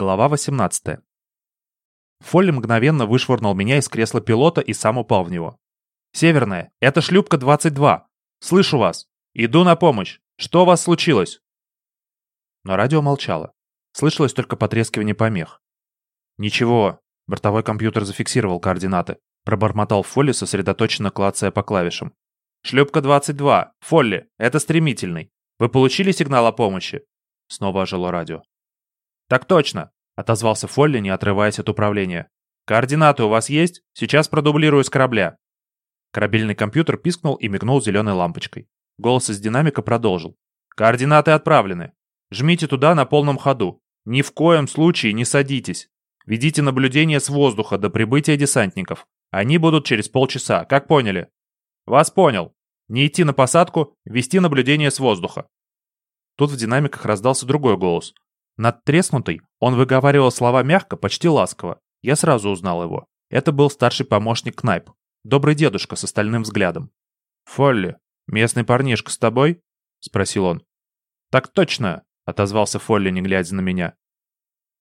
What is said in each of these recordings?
Глава 18. Фолли мгновенно вышвырнул меня из кресла пилота и сам упал в него. «Северная, это шлюпка 22. Слышу вас. Иду на помощь. Что у вас случилось?» Но радио молчало. Слышалось только потрескивание помех. «Ничего». Бортовой компьютер зафиксировал координаты. Пробормотал Фолли, сосредоточенно клацая по клавишам. «Шлюпка 22. Фолли, это стремительный. Вы получили сигнал о помощи?» Снова ожило радио. «Так точно», — отозвался Фолли, не отрываясь от управления. «Координаты у вас есть? Сейчас продублирую с корабля». Корабельный компьютер пискнул и мигнул зеленой лампочкой. Голос из динамика продолжил. «Координаты отправлены. Жмите туда на полном ходу. Ни в коем случае не садитесь. Ведите наблюдение с воздуха до прибытия десантников. Они будут через полчаса, как поняли?» «Вас понял. Не идти на посадку, вести наблюдение с воздуха». Тут в динамиках раздался другой голос, Надтреснутый, он выговаривал слова мягко, почти ласково. Я сразу узнал его. Это был старший помощник Кнайп. Добрый дедушка с остальным взглядом. «Фолли, местный парнишка с тобой?» — спросил он. «Так точно!» — отозвался Фолли, не глядя на меня.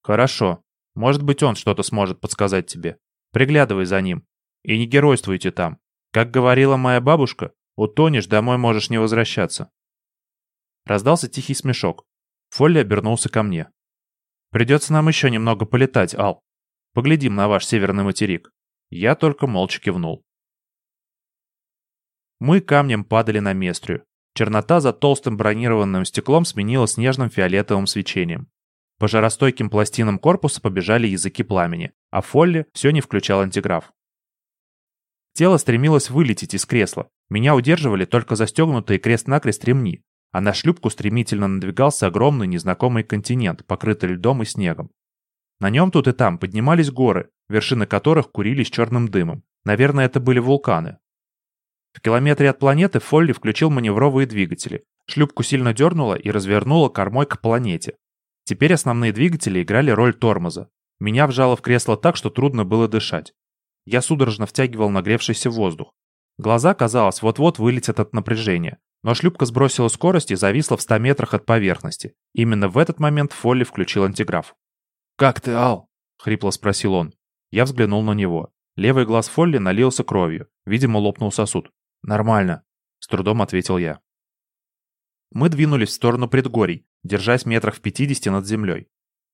«Хорошо. Может быть, он что-то сможет подсказать тебе. Приглядывай за ним. И не геройствуйте там. Как говорила моя бабушка, утонешь, домой можешь не возвращаться». Раздался тихий смешок. Фолли обернулся ко мне. «Придется нам еще немного полетать, Ал. Поглядим на ваш северный материк». Я только молча кивнул. Мы камнем падали на Местрию. Чернота за толстым бронированным стеклом сменилась нежным фиолетовым свечением. По жаростойким пластинам корпуса побежали языки пламени, а Фолли все не включал антиграф. Тело стремилось вылететь из кресла. Меня удерживали только застегнутые крест-накрест ремни, а на шлюпку стремительно надвигался огромный незнакомый континент, покрытый льдом и снегом. На нем тут и там поднимались горы, вершины которых курились черным дымом. Наверное, это были вулканы. В километре от планеты Фолли включил маневровые двигатели. Шлюпку сильно дернуло и развернуло кормой к планете. Теперь основные двигатели играли роль тормоза. Меня вжало в кресло так, что трудно было дышать. Я судорожно втягивал нагревшийся воздух. Глаза, казалось, вот-вот вылетят от напряжения. Но шлюпка сбросила скорость и зависла в 100 метрах от поверхности. Именно в этот момент Фолли включил антиграф. «Как ты, Ал?» — хрипло спросил он. Я взглянул на него. Левый глаз Фолли налился кровью. Видимо, лопнул сосуд. «Нормально», — с трудом ответил я. Мы двинулись в сторону предгорий, держась метрах в 50 над землей.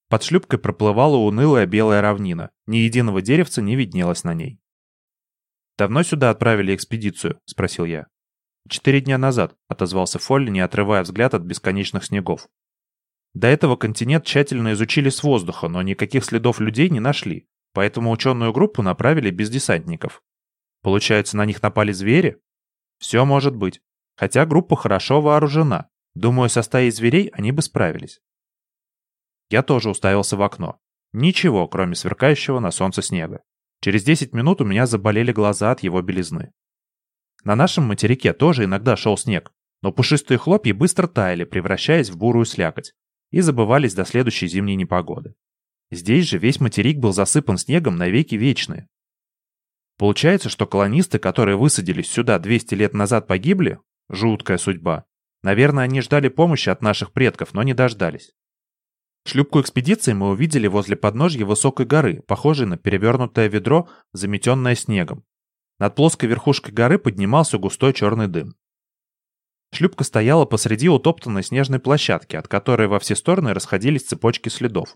Под шлюпкой проплывала унылая белая равнина. Ни единого деревца не виднелось на ней. «Давно сюда отправили экспедицию?» — спросил я. «Четыре дня назад», — отозвался Фолли, не отрывая взгляд от бесконечных снегов. До этого континент тщательно изучили с воздуха, но никаких следов людей не нашли, поэтому ученую группу направили без десантников. Получается, на них напали звери? Все может быть. Хотя группа хорошо вооружена. Думаю, со стаей зверей они бы справились. Я тоже уставился в окно. Ничего, кроме сверкающего на солнце снега. Через 10 минут у меня заболели глаза от его белизны. На нашем материке тоже иногда шел снег, но пушистые хлопья быстро таяли, превращаясь в бурую слякоть, и забывались до следующей зимней непогоды. Здесь же весь материк был засыпан снегом навеки вечные. Получается, что колонисты, которые высадились сюда 200 лет назад, погибли? Жуткая судьба. Наверное, они ждали помощи от наших предков, но не дождались. Шлюпку экспедиции мы увидели возле подножья высокой горы, похожей на перевернутое ведро, заметенное снегом. Над плоской верхушкой горы поднимался густой черный дым. Шлюпка стояла посреди утоптанной снежной площадки, от которой во все стороны расходились цепочки следов.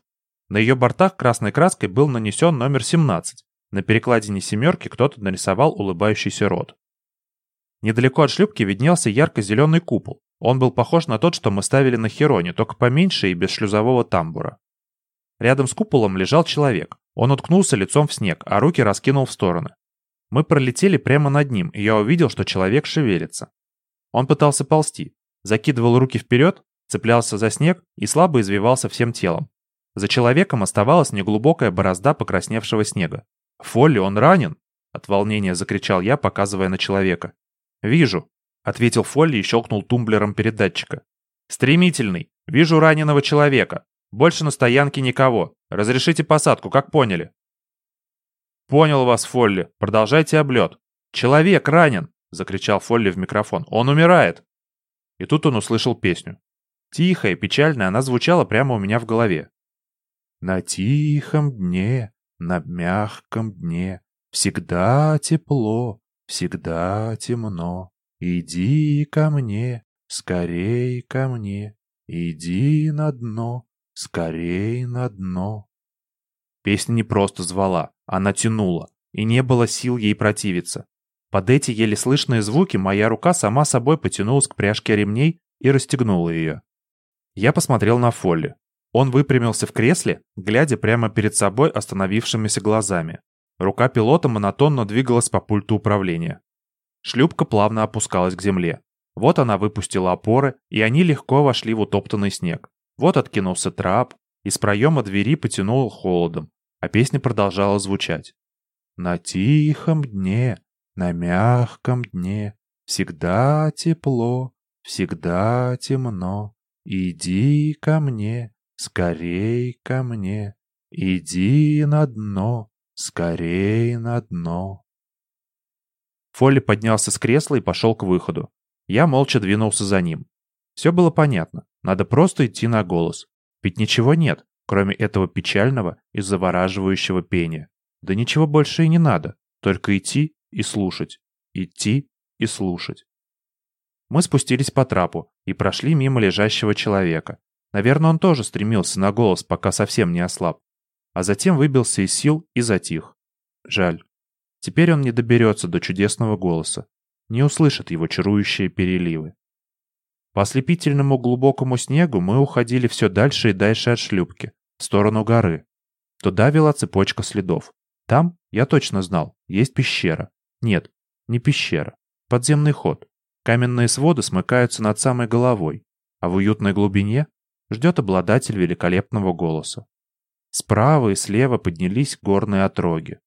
На ее бортах красной краской был нанесен номер 17. На перекладине «семерки» кто-то нарисовал улыбающийся рот. Недалеко от шлюпки виднелся ярко-зеленый купол. Он был похож на тот, что мы ставили на Хероне, только поменьше и без шлюзового тамбура. Рядом с куполом лежал человек. Он уткнулся лицом в снег, а руки раскинул в стороны. Мы пролетели прямо над ним, и я увидел, что человек шевелится. Он пытался ползти, закидывал руки вперед, цеплялся за снег и слабо извивался всем телом. За человеком оставалась неглубокая борозда покрасневшего снега. «Фолли, он ранен!» — от волнения закричал я, показывая на человека. «Вижу», — ответил Фолли и щелкнул тумблером передатчика. «Стремительный! Вижу раненого человека! Больше на стоянке никого! Разрешите посадку, как поняли!» «Понял вас, Фолли. Продолжайте облет. Человек ранен!» — закричал Фолли в микрофон. «Он умирает!» И тут он услышал песню. Тихая, печальная, она звучала прямо у меня в голове. На тихом дне, на мягком дне, Всегда тепло, всегда темно. Иди ко мне, скорей ко мне, Иди на дно, скорей на дно. Песня не просто звала, она тянула, и не было сил ей противиться. Под эти еле слышные звуки моя рука сама собой потянулась к пряжке ремней и расстегнула ее. Я посмотрел на Фолли. Он выпрямился в кресле, глядя прямо перед собой остановившимися глазами. Рука пилота монотонно двигалась по пульту управления. Шлюпка плавно опускалась к земле. Вот она выпустила опоры, и они легко вошли в утоптанный снег. Вот откинулся трап, из проема двери потянул холодом, а песня продолжала звучать. «На тихом дне, на мягком дне, всегда тепло, всегда темно. Иди ко мне, скорей ко мне, иди на дно, скорей на дно». Фолли поднялся с кресла и пошел к выходу. Я молча двинулся за ним. Все было понятно. Надо просто идти на голос. Ведь ничего нет, кроме этого печального и завораживающего пения. Да ничего больше и не надо. Только идти и слушать. Идти и слушать. Мы спустились по трапу и прошли мимо лежащего человека. Наверное, он тоже стремился на голос, пока совсем не ослаб. А затем выбился из сил и затих. Жаль. Теперь он не доберется до чудесного голоса не услышат его чарующие переливы. По ослепительному глубокому снегу мы уходили все дальше и дальше от шлюпки, в сторону горы. Туда вела цепочка следов. Там, я точно знал, есть пещера. Нет, не пещера. Подземный ход. Каменные своды смыкаются над самой головой, а в уютной глубине ждет обладатель великолепного голоса. Справа и слева поднялись горные отроги.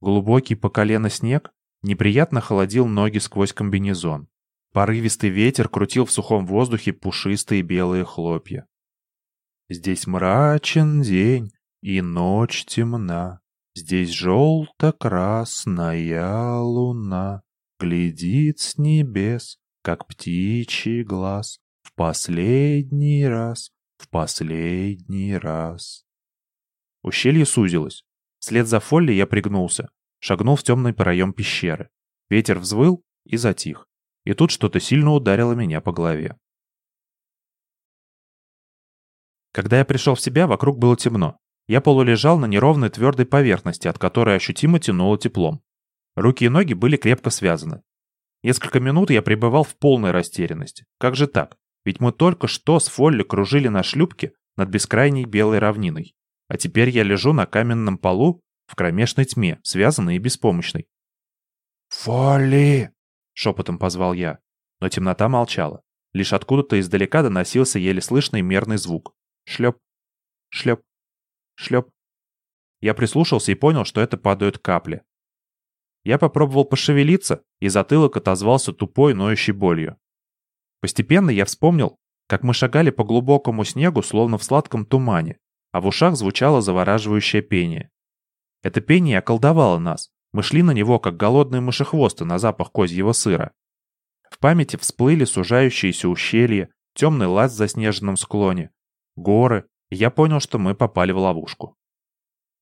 Глубокий по колено снег Неприятно холодил ноги сквозь комбинезон. Порывистый ветер крутил в сухом воздухе пушистые белые хлопья. Здесь мрачен день, и ночь темна. Здесь желто-красная луна Глядит с небес, как птичий глаз, В последний раз, в последний раз. Ущелье сузилось. Вслед за Фолли я пригнулся шагнул в темный проем пещеры. Ветер взвыл и затих. И тут что-то сильно ударило меня по голове. Когда я пришел в себя, вокруг было темно. Я полулежал на неровной твердой поверхности, от которой ощутимо тянуло теплом. Руки и ноги были крепко связаны. Несколько минут я пребывал в полной растерянности. Как же так? Ведь мы только что с Фолли кружили на шлюпке над бескрайней белой равниной. А теперь я лежу на каменном полу в кромешной тьме, связанный и беспомощный. «Фолли!» — шепотом позвал я, но темнота молчала. Лишь откуда-то издалека доносился еле слышный мерный звук. Шлеп, шлеп, шлеп. Я прислушался и понял, что это падают капли. Я попробовал пошевелиться, и затылок отозвался тупой, ноющей болью. Постепенно я вспомнил, как мы шагали по глубокому снегу, словно в сладком тумане, а в ушах звучало завораживающее пение. Это пение околдовало нас. Мы шли на него, как голодные мышехвосты на запах козьего сыра. В памяти всплыли сужающиеся ущелья, темный лаз в заснеженном склоне, горы, я понял, что мы попали в ловушку.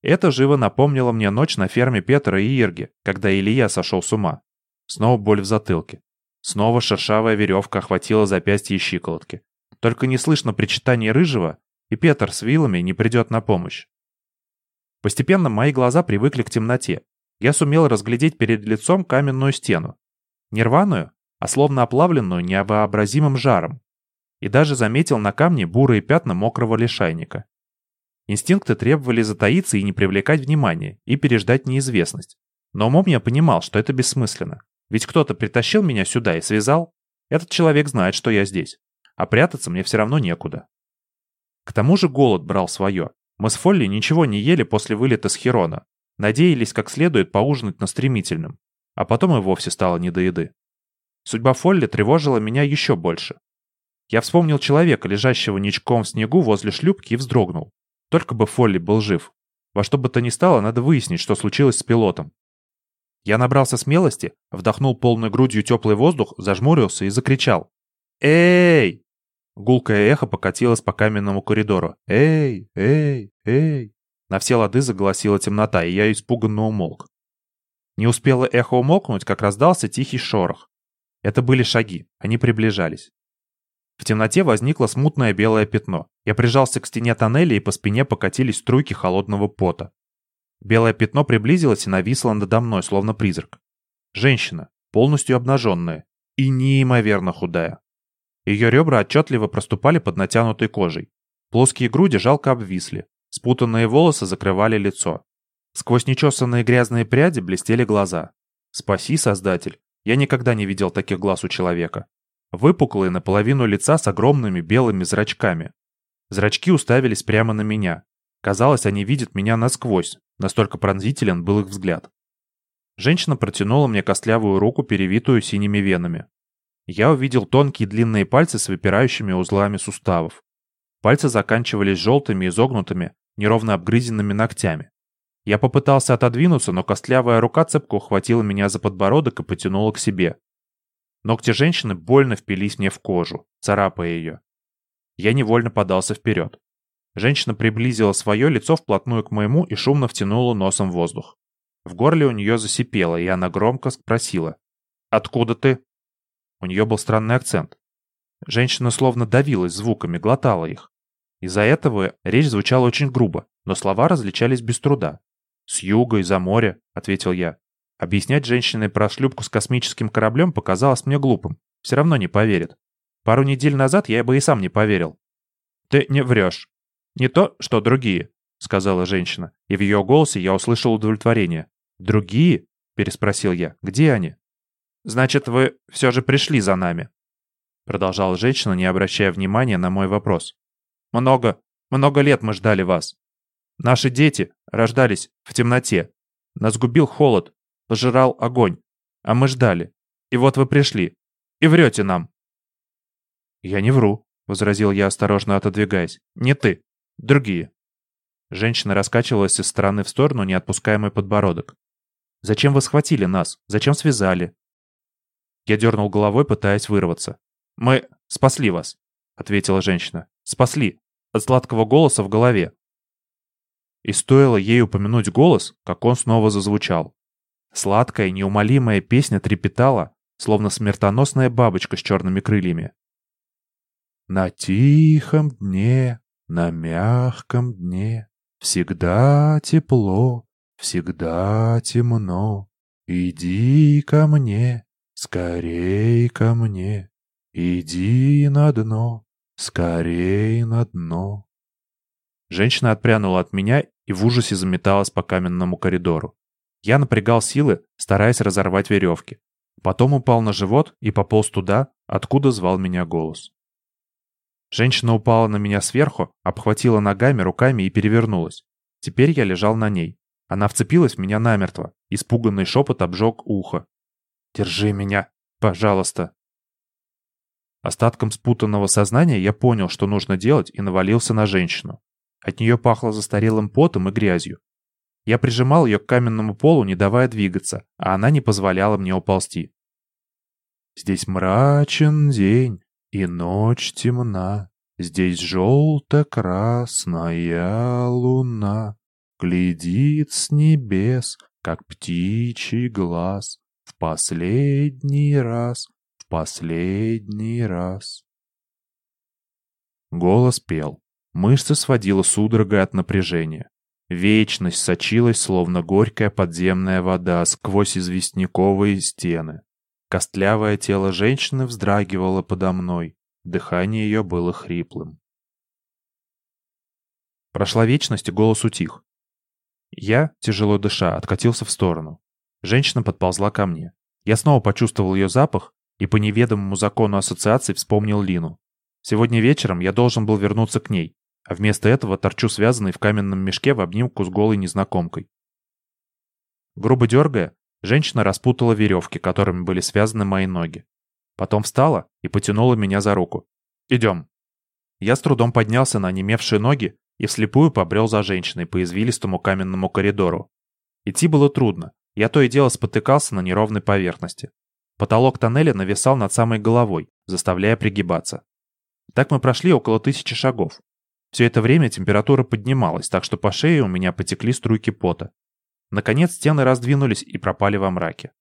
Это живо напомнило мне ночь на ферме Петра и Ирги, когда Илья сошел с ума. Снова боль в затылке. Снова шершавая веревка охватила запястье и щиколотки. Только не слышно причитания Рыжего, и Петр с вилами не придет на помощь. Постепенно мои глаза привыкли к темноте. Я сумел разглядеть перед лицом каменную стену. Не рваную, а словно оплавленную невообразимым жаром. И даже заметил на камне бурые пятна мокрого лишайника. Инстинкты требовали затаиться и не привлекать внимания, и переждать неизвестность. Но умом я понимал, что это бессмысленно. Ведь кто-то притащил меня сюда и связал. Этот человек знает, что я здесь. А прятаться мне все равно некуда. К тому же голод брал свое. Мы с Фолли ничего не ели после вылета с Херона. Надеялись как следует поужинать на стремительном. А потом и вовсе стало не до еды. Судьба Фолли тревожила меня еще больше. Я вспомнил человека, лежащего ничком в снегу возле шлюпки, и вздрогнул. Только бы Фолли был жив. Во что бы то ни стало, надо выяснить, что случилось с пилотом. Я набрался смелости, вдохнул полной грудью теплый воздух, зажмурился и закричал. «Эй!» Гулкое эхо покатилось по каменному коридору. «Эй! Эй! Эй!» На все лады заголосила темнота, и я испуганно умолк. Не успело эхо умолкнуть, как раздался тихий шорох. Это были шаги, они приближались. В темноте возникло смутное белое пятно. Я прижался к стене тоннеля, и по спине покатились струйки холодного пота. Белое пятно приблизилось и нависло надо мной, словно призрак. Женщина, полностью обнаженная и неимоверно худая. Ее ребра отчетливо проступали под натянутой кожей. Плоские груди жалко обвисли. Спутанные волосы закрывали лицо. Сквозь нечесанные грязные пряди блестели глаза. Спаси, Создатель, я никогда не видел таких глаз у человека. Выпуклые наполовину лица с огромными белыми зрачками. Зрачки уставились прямо на меня. Казалось, они видят меня насквозь, настолько пронзителен был их взгляд. Женщина протянула мне костлявую руку, перевитую синими венами. Я увидел тонкие длинные пальцы с выпирающими узлами суставов. Пальцы заканчивались желтыми, изогнутыми, неровно обгрызенными ногтями. Я попытался отодвинуться, но костлявая рука цепко ухватила меня за подбородок и потянула к себе. Ногти женщины больно впились мне в кожу, царапая ее. Я невольно подался вперед. Женщина приблизила свое лицо вплотную к моему и шумно втянула носом воздух. В горле у нее засипело, и она громко спросила. «Откуда ты?» У нее был странный акцент. Женщина словно давилась звуками, глотала их. Из-за этого речь звучала очень грубо, но слова различались без труда. «С юга, из-за моря», — ответил я. Объяснять женщине про шлюпку с космическим кораблем показалось мне глупым. Все равно не поверит. Пару недель назад я бы и сам не поверил. «Ты не врешь. Не то, что другие», — сказала женщина, и в ее голосе я услышал удовлетворение. «Другие?» — переспросил я. «Где они?» «Значит, вы все же пришли за нами», — продолжала женщина, не обращая внимания на мой вопрос. «Много, много лет мы ждали вас. Наши дети рождались в темноте. Нас губил холод, пожирал огонь. А мы ждали. И вот вы пришли. И врете нам». «Я не вру», — возразил я, осторожно отодвигаясь. «Не ты. Другие». Женщина раскачивалась из стороны в сторону, не отпуская мой подбородок. «Зачем вы схватили нас? Зачем связали? Я дернул головой, пытаясь вырваться. «Мы спасли вас», — ответила женщина. «Спасли. От сладкого голоса в голове». И стоило ей упомянуть голос, как он снова зазвучал. Сладкая, неумолимая песня трепетала, словно смертоносная бабочка с черными крыльями. «На тихом дне, на мягком дне, всегда тепло, всегда темно. Иди ко мне, Скорей ко мне, иди на дно, скорей на дно. Женщина отпрянула от меня и в ужасе заметалась по каменному коридору. Я напрягал силы, стараясь разорвать веревки. Потом упал на живот и пополз туда, откуда звал меня голос. Женщина упала на меня сверху, обхватила ногами, руками и перевернулась. Теперь я лежал на ней. Она вцепилась в меня намертво. Испуганный шепот обжег ухо. Держи меня, пожалуйста. Остатком спутанного сознания я понял, что нужно делать, и навалился на женщину. От нее пахло застарелым потом и грязью. Я прижимал ее к каменному полу, не давая двигаться, а она не позволяла мне уползти. Здесь мрачен день, и ночь темна. Здесь желто-красная луна Глядит с небес, как птичий глаз. В последний раз, в последний раз. Голос пел. Мышцы сводила судорогой от напряжения. Вечность сочилась, словно горькая подземная вода сквозь известняковые стены. Костлявое тело женщины вздрагивало подо мной. Дыхание ее было хриплым. Прошла вечность, и голос утих. Я, тяжело дыша, откатился в сторону. Женщина подползла ко мне. Я снова почувствовал ее запах и по неведомому закону ассоциации вспомнил Лину. Сегодня вечером я должен был вернуться к ней, а вместо этого торчу связанный в каменном мешке в обнимку с голой незнакомкой. Грубо дергая, женщина распутала веревки, которыми были связаны мои ноги. Потом встала и потянула меня за руку. «Идем». Я с трудом поднялся на онемевшие ноги и вслепую побрел за женщиной по извилистому каменному коридору. Идти было трудно, я то и дело спотыкался на неровной поверхности. Потолок тоннеля нависал над самой головой, заставляя пригибаться. Так мы прошли около тысячи шагов. Все это время температура поднималась, так что по шее у меня потекли струйки пота. Наконец стены раздвинулись и пропали во мраке.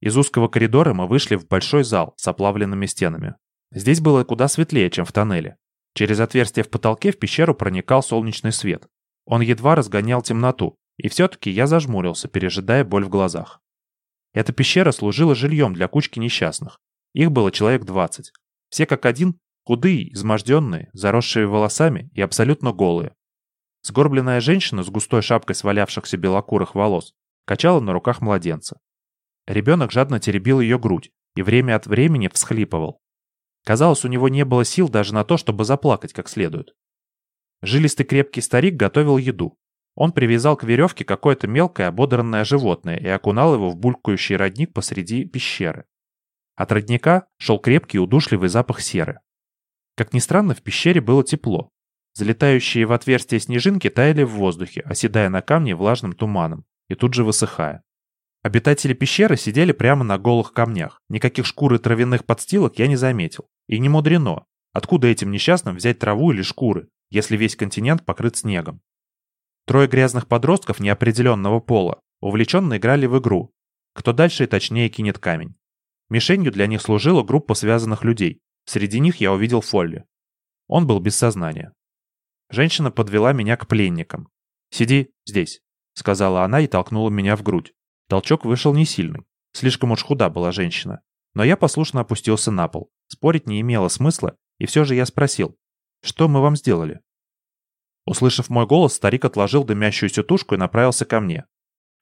Из узкого коридора мы вышли в большой зал с оплавленными стенами. Здесь было куда светлее, чем в тоннеле. Через отверстие в потолке в пещеру проникал солнечный свет. Он едва разгонял темноту, и все-таки я зажмурился, пережидая боль в глазах. Эта пещера служила жильем для кучки несчастных. Их было человек 20. Все как один, худые, изможденные, заросшие волосами и абсолютно голые. Сгорбленная женщина с густой шапкой свалявшихся белокурых волос качала на руках младенца. Ребенок жадно теребил ее грудь и время от времени всхлипывал. Казалось, у него не было сил даже на то, чтобы заплакать как следует. Жилистый крепкий старик готовил еду. Он привязал к веревке какое-то мелкое ободранное животное и окунал его в булькающий родник посреди пещеры. От родника шел крепкий удушливый запах серы. Как ни странно, в пещере было тепло. Залетающие в отверстие снежинки таяли в воздухе, оседая на камне влажным туманом и тут же высыхая. Обитатели пещеры сидели прямо на голых камнях. Никаких шкур и травяных подстилок я не заметил. И не мудрено. Откуда этим несчастным взять траву или шкуры, если весь континент покрыт снегом? Трое грязных подростков неопределенного пола увлеченно играли в игру. Кто дальше и точнее кинет камень. Мишенью для них служила группа связанных людей. Среди них я увидел Фолли. Он был без сознания. Женщина подвела меня к пленникам. «Сиди здесь», — сказала она и толкнула меня в грудь. Толчок вышел не сильный. Слишком уж худа была женщина. Но я послушно опустился на пол. Спорить не имело смысла, и все же я спросил, что мы вам сделали? Услышав мой голос, старик отложил дымящуюся тушку и направился ко мне.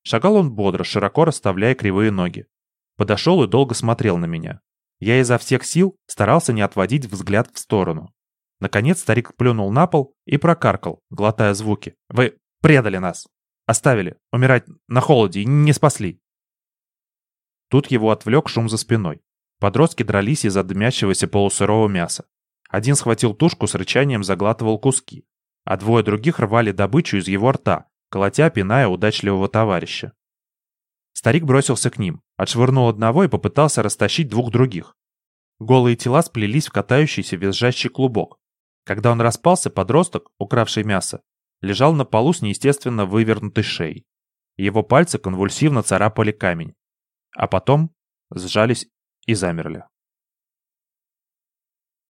Шагал он бодро, широко расставляя кривые ноги. Подошел и долго смотрел на меня. Я изо всех сил старался не отводить взгляд в сторону. Наконец старик плюнул на пол и прокаркал, глотая звуки. «Вы предали нас!» Оставили. Умирать на холоде и не спасли. Тут его отвлек шум за спиной. Подростки дрались из-за дымящегося полусырого мяса. Один схватил тушку с рычанием заглатывал куски, а двое других рвали добычу из его рта, колотя, пиная удачливого товарища. Старик бросился к ним, отшвырнул одного и попытался растащить двух других. Голые тела сплелись в катающийся визжащий клубок. Когда он распался, подросток, укравший мясо, лежал на полу с неестественно вывернутой шеей. Его пальцы конвульсивно царапали камень, а потом сжались и замерли.